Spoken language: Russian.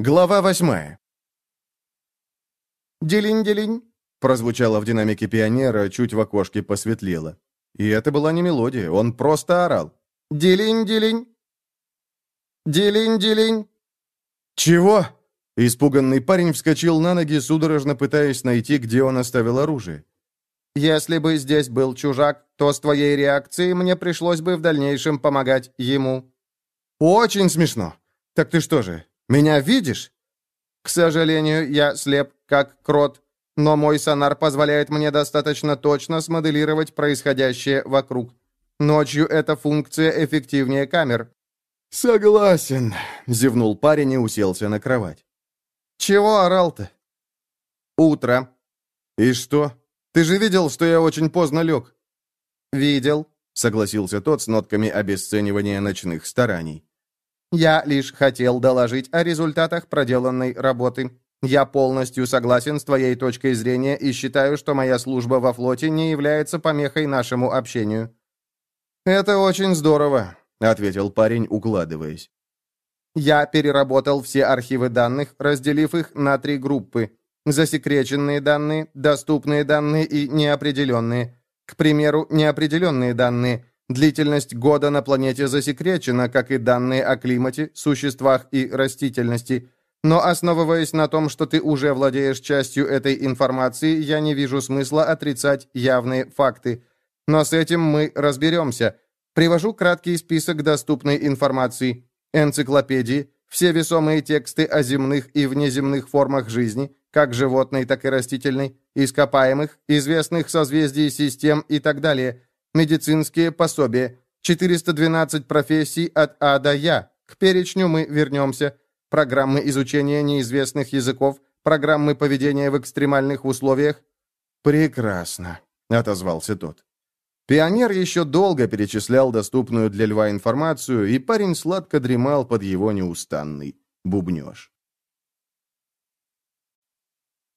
Глава восьмая. «Делинь-делинь!» — прозвучало в динамике пионера, чуть в окошке посветлело. И это была не мелодия, он просто орал. «Делинь-делинь!» «Делинь-делинь!» «Чего?» Испуганный парень вскочил на ноги, судорожно пытаясь найти, где он оставил оружие. «Если бы здесь был чужак, то с твоей реакцией мне пришлось бы в дальнейшем помогать ему». «Очень смешно. Так ты что же, меня видишь?» «К сожалению, я слеп, как крот, но мой сонар позволяет мне достаточно точно смоделировать происходящее вокруг. Ночью эта функция эффективнее камер». «Согласен», — зевнул парень и уселся на кровать. «Чего орал-то?» «Утро». «И что? Ты же видел, что я очень поздно лег?» «Видел», — согласился тот с нотками обесценивания ночных стараний. Я лишь хотел доложить о результатах проделанной работы. Я полностью согласен с твоей точкой зрения и считаю, что моя служба во флоте не является помехой нашему общению». «Это очень здорово», — ответил парень, укладываясь. «Я переработал все архивы данных, разделив их на три группы. Засекреченные данные, доступные данные и неопределенные. К примеру, неопределенные данные — Длительность года на планете засекречена, как и данные о климате, существах и растительности. Но основываясь на том, что ты уже владеешь частью этой информации, я не вижу смысла отрицать явные факты. Но с этим мы разберемся. Привожу краткий список доступной информации. Энциклопедии, все весомые тексты о земных и внеземных формах жизни, как животной, так и растительной, ископаемых, известных созвездий систем и так далее – медицинские пособия, 412 профессий от А до Я. К перечню мы вернемся. Программы изучения неизвестных языков, программы поведения в экстремальных условиях. «Прекрасно», — отозвался тот. Пионер еще долго перечислял доступную для льва информацию, и парень сладко дремал под его неустанный бубнеж.